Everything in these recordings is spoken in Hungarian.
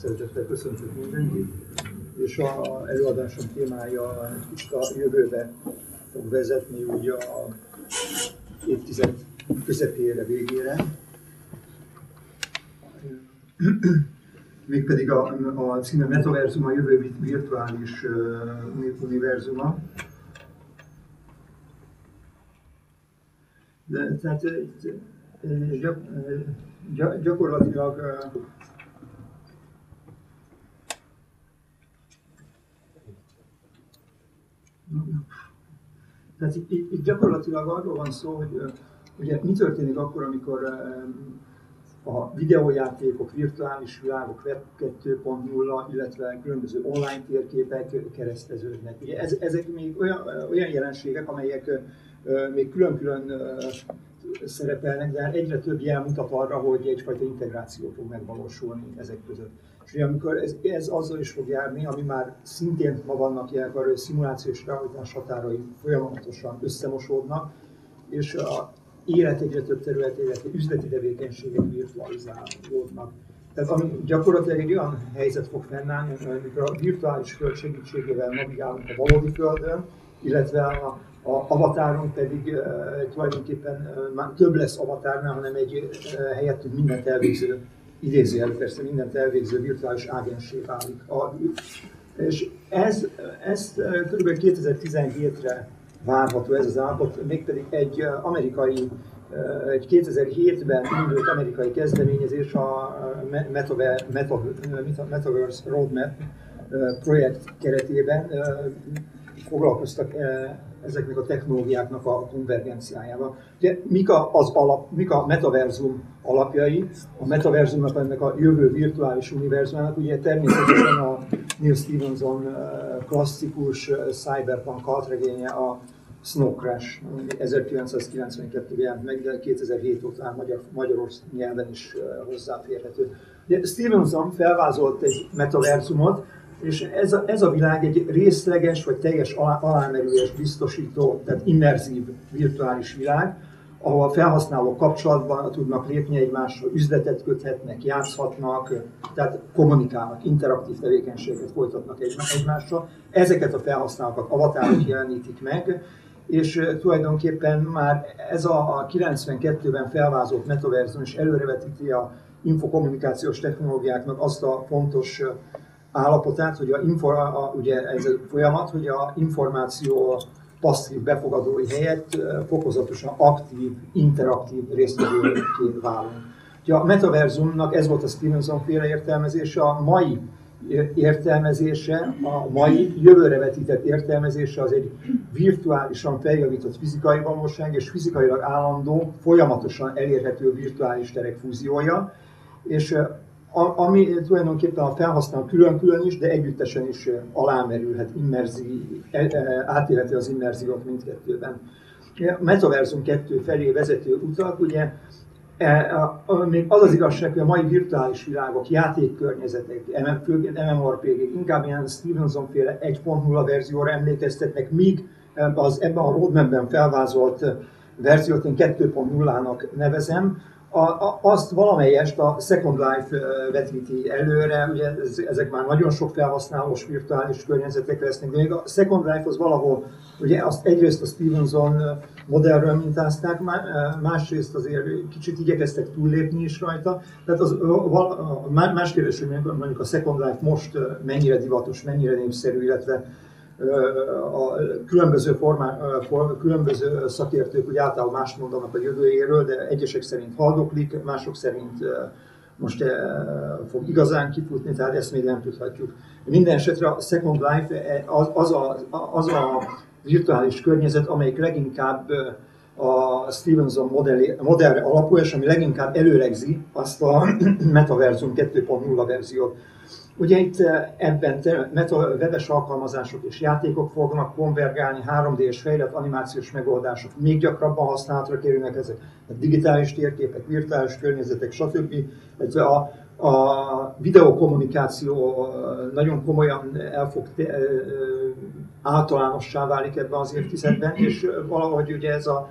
Szeretettel köszöntök mindenkit, és a előadásom témája kicsit a jövőbe fog vezetni, ugye a évtized közepére, végére. Mégpedig a, a címe Metaverzum, a jövő virtuális uh, univerzuma. De, tehát gyak, gyak, gyakorlatilag Tehát itt, itt gyakorlatilag arról van szó, hogy ugye mi történik akkor, amikor a videójátékok, virtuális világok, Web 2.0, illetve különböző online térképek kereszteződnek. Ugye ez, ezek még olyan, olyan jelenségek, amelyek még külön-külön szerepelnek, de egyre több jel mutat arra, hogy egyfajta integráció fog megvalósulni ezek között. És ugye amikor ez, ez azzal is fog járni, ami már szintén ma vannak jelek arra, hogy szimuláció és realitás határai folyamatosan összemosódnak, és a élet egyre több területére, üzleti tevékenységek virtualizálódnak. Tehát ami gyakorlatilag egy olyan helyzet fog fennállni, amikor a virtuális föld segítségével navigálunk a valódi földön, illetve a, a avatáron pedig uh, tulajdonképpen már több lesz avatárnál, hanem egy uh, helyettünk mindent elvégző idézőjelű persze mindent elvégző virtuális ágensé válik. A, és ez, ez kb. 2017-re várható ez az állapot, mégpedig egy amerikai, egy 2007-ben indult amerikai kezdeményezés a Metaverse Roadmap projekt keretében foglalkoztak ezeknek a technológiáknak a konvergenciájával. Ugye, mik, a, az alap, mik a metaverzum alapjai? A metaverzumnak ennek a jövő virtuális univerzumának ugye természetesen a Neil Stevenson klasszikus cyberpunk altregénye a Snow Crash, 1992 jelent meg, de 2007 óta magyar, magyarország nyelven is hozzáférhető. Ugye Stevenson felvázolt egy metaverzumot, és ez a, ez a világ egy részleges vagy teljes alá, alámerülés biztosító, tehát immerzív virtuális világ, ahol a felhasználók kapcsolatban tudnak lépni egymással, üzletet köthetnek, játszhatnak, tehát kommunikálnak, interaktív tevékenységet folytatnak egymással. Ezeket a felhasználókat avatárok jelenítik meg, és tulajdonképpen már ez a 92-ben felvázolt metaverzum is előrevetíti a infokommunikációs technológiáknak azt a fontos állapotát, hogy a, infor, a, ugye ez a folyamat, hogy a információ passzív befogadói helyett fokozatosan aktív, interaktív résztvevőként válunk. Ugye a metaverzumnak ez volt a Stevenson féle értelmezése, a mai értelmezése, a mai jövőre vetített értelmezése az egy virtuálisan feljavított fizikai valóság és fizikailag állandó, folyamatosan elérhető virtuális terek fúziója, és ami tulajdonképpen a felhasználó külön-külön is, de együttesen is alámerülhet, immerzi, e, e, átélheti az immerziót mindkettőben. A Metaverzum 2 felé vezető utak, ugye e, még az az igazság, hogy a mai virtuális világok, játékkörnyezetek, főként MMORPG, inkább ilyen Stevenson féle 1.0 verzióra emlékeztetnek, míg az ebben a roadmapben felvázolt verziót én 2.0-nak nevezem, a, a, azt valamelyest a Second Life vetíti előre, ugye ezek már nagyon sok felhasználós virtuális környezetek lesznek, de még a Second Life az valahol, ugye azt egyrészt a Stevenson modellről mintázták, másrészt azért kicsit igyekeztek túllépni is rajta. Tehát az, más kérdés, hogy mondjuk a Second Life most mennyire divatos, mennyire népszerű, illetve a különböző, formá, különböző szakértők úgy általában más mondanak a jövőjéről, de egyesek szerint haldoklik, mások szerint most fog igazán kifutni, tehát ezt még nem tudhatjuk. Minden esetre a Second Life az, az, a, az a virtuális környezet, amelyik leginkább a Stevenson modellé, modellre alapul, és ami leginkább előlegzi azt a Metaversum 2.0 verziót. Ugye itt eh, ebben meta webes alkalmazások és játékok fognak konvergálni, 3D-es fejlett animációs megoldások még gyakrabban használatra kerülnek ezek, a digitális térképek, virtuális környezetek, stb. A, a videokommunikáció eh, nagyon komolyan el fog eh, általánossá válik ebben az évtizedben, és valahogy ugye ez a,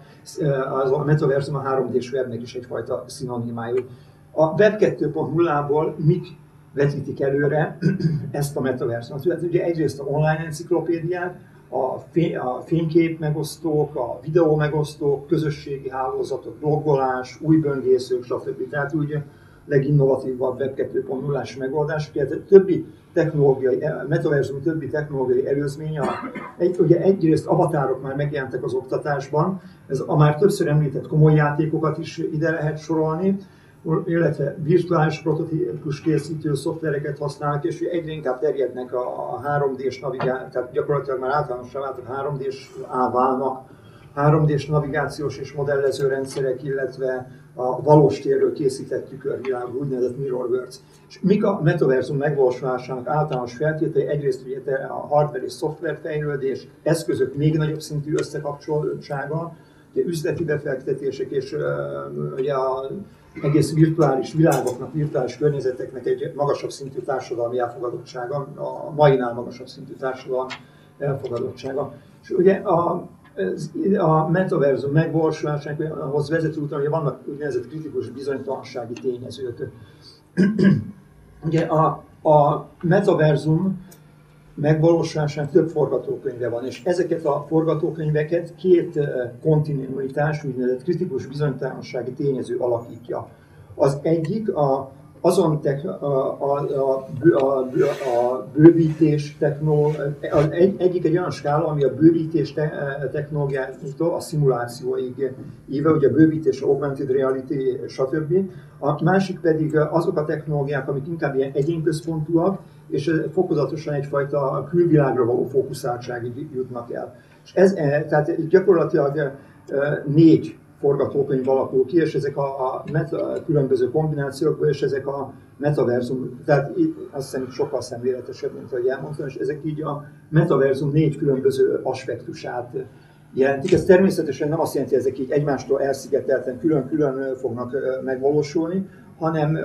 az a metaverzum a 3D-s webnek is egyfajta szinonimájú. A Web 2.0-ból mik vetítik előre ezt a metaverzumot. Tehát ugye egyrészt a online enciklopédiák, a, fény, a fénykép megosztók, a videó megosztók, közösségi hálózatok, blogolás, új böngészők, stb. Tehát ugye leginnovatívabb Web 2.0-ás megoldás. Ugye többi technológiai, metaverzum többi technológiai előzménye, egy, ugye egyrészt avatárok már megjelentek az oktatásban, ez a már többször említett komoly játékokat is ide lehet sorolni, illetve virtuális prototípus készítő szoftvereket használnak, és egyre inkább terjednek a 3D-s navigáció, tehát gyakorlatilag már általánosan váltak 3D-s válnak, 3D-s navigációs és modellező rendszerek, illetve a valós térről készített tükörvilág, úgynevezett mirrorworks. És mik a metaverzum megvalósulásának általános feltételei? Egyrészt ugye a hardware és szoftver fejlődés, eszközök még nagyobb szintű összekapcsoltsága, ugye üzleti befektetések és ugye a egész virtuális világoknak, virtuális környezeteknek egy magasabb szintű társadalmi elfogadottsága, a mainál magasabb szintű társadalmi elfogadottsága. És ugye a, a metaverzum megvalósulásához vezető úton, hogy vannak úgynevezett kritikus bizonytalansági tényezők. ugye a, a metaverzum megvalósulásának több forgatókönyve van, és ezeket a forgatókönyveket két kontinuitás, úgynevezett kritikus bizonytalansági tényező alakítja. Az egyik a azon tech, a, a, a, a, a bővítés technológia, egy, egyik egy olyan skála, ami a bővítés te, technológiától a szimulációig éve, ugye a bővítés, augmented reality, stb. A másik pedig azok a technológiák, amik inkább ilyen egyénközpontúak, és fokozatosan egyfajta külvilágra való fókuszáltságig jutnak el. És ez, tehát gyakorlatilag négy forgatókönyv alakul ki, és ezek a, a meta, különböző kombinációkból, és ezek a metaverzum, tehát itt azt hiszem sokkal szemléletesebb, mint ahogy elmondtam, és ezek így a metaverzum négy különböző aspektusát jelentik. Ez természetesen nem azt jelenti, hogy ezek így egymástól elszigetelten külön-külön fognak megvalósulni, hanem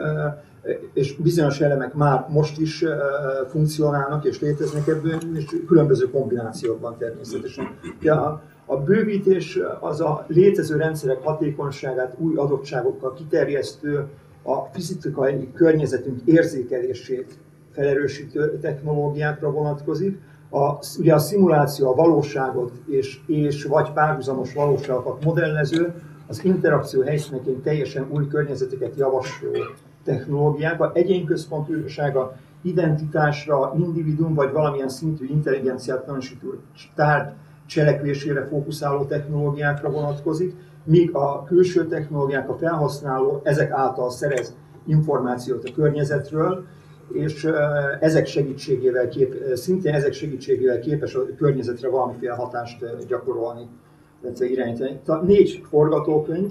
és bizonyos elemek már most is funkcionálnak és léteznek ebből, és különböző kombinációkban természetesen. Ja, a bővítés az a létező rendszerek hatékonyságát új adottságokkal kiterjesztő, a fizikai környezetünk érzékelését felerősítő technológiákra vonatkozik. A, ugye a szimuláció a valóságot és, és vagy párhuzamos valóságokat modellező, az interakció helyszíneként teljesen új környezeteket javasló technológiák, a egyénközpontúsága identitásra, individuum vagy valamilyen szintű intelligenciát tanúsító tárgy cselekvésére fókuszáló technológiákra vonatkozik, míg a külső technológiák, a felhasználó ezek által szerez információt a környezetről, és ezek segítségével kép, szintén ezek segítségével képes a környezetre valamiféle hatást gyakorolni, illetve irányítani. Itt a négy forgatókönyv,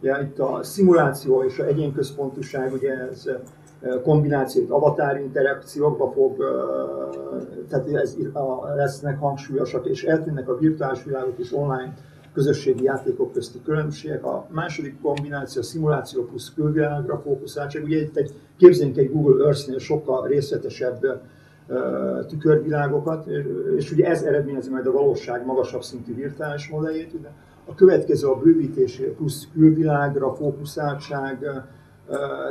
ugye itt a szimuláció és a egyénközpontúság, ugye ez kombinációt avatár interakciókba fog, tehát ez lesznek hangsúlyosak, és eltűnnek a virtuális világok és online közösségi játékok közti különbségek. A második kombináció a szimuláció plusz külvilágra fókuszáltság. Ugye itt egy, képzeljünk egy Google Earth-nél sokkal részletesebb tükörvilágokat, és ugye ez eredményezi majd a valóság magasabb szintű virtuális modelljét. A következő a bővítés plusz külvilágra fókuszáltság,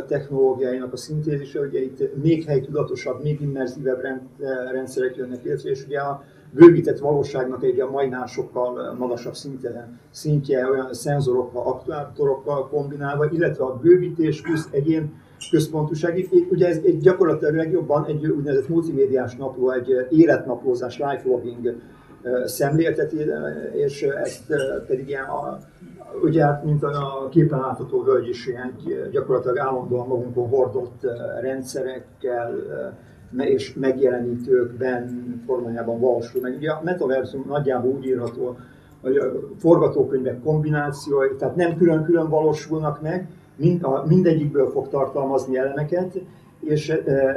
technológiáinak a szintézise, ugye itt még helytudatosabb, még immerzívebb rendszerek jönnek létre, és ugye a bővített valóságnak egy a majdnál sokkal magasabb szintje, szintje olyan szenzorokkal, aktuátorokkal kombinálva, illetve a bővítés plusz egyén központúság. Ugye ez egy gyakorlatilag legjobban egy úgynevezett multimédiás napló, egy életnaplózás, life logging szemlélteti, és ezt pedig ilyen a, ugye hát, mint a képen látható hölgy is ilyen gyakorlatilag állandóan magunkon hordott rendszerekkel és megjelenítőkben formájában valósul meg. Ugye a metaverzum nagyjából úgy írható, hogy a forgatókönyvek kombinációi, tehát nem külön-külön valósulnak meg, mind, a, mindegyikből fog tartalmazni elemeket, és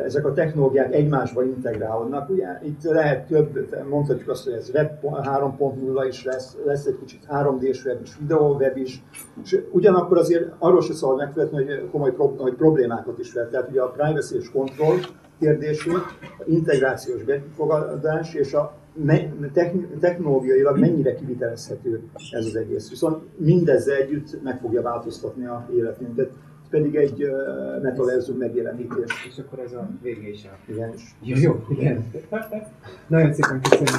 ezek a technológiák egymásba integrálódnak. Ugye itt lehet több, mondhatjuk azt, hogy ez web 3.0 is lesz, lesz egy kicsit 3D-s web is, videó web is, és ugyanakkor azért arról se szabad megfelelni, hogy komoly hogy problémákat is vet. Tehát ugye a privacy és control kérdését, a integrációs befogadás és a technológiailag mennyire kivitelezhető ez az egész. Viszont mindezzel együtt meg fogja változtatni a életünket. Pedig egy ö, metaverzum megjelenítés. És akkor ez a vége is a... Igen. Jó, jó, igen. Nagyon szépen köszönjük.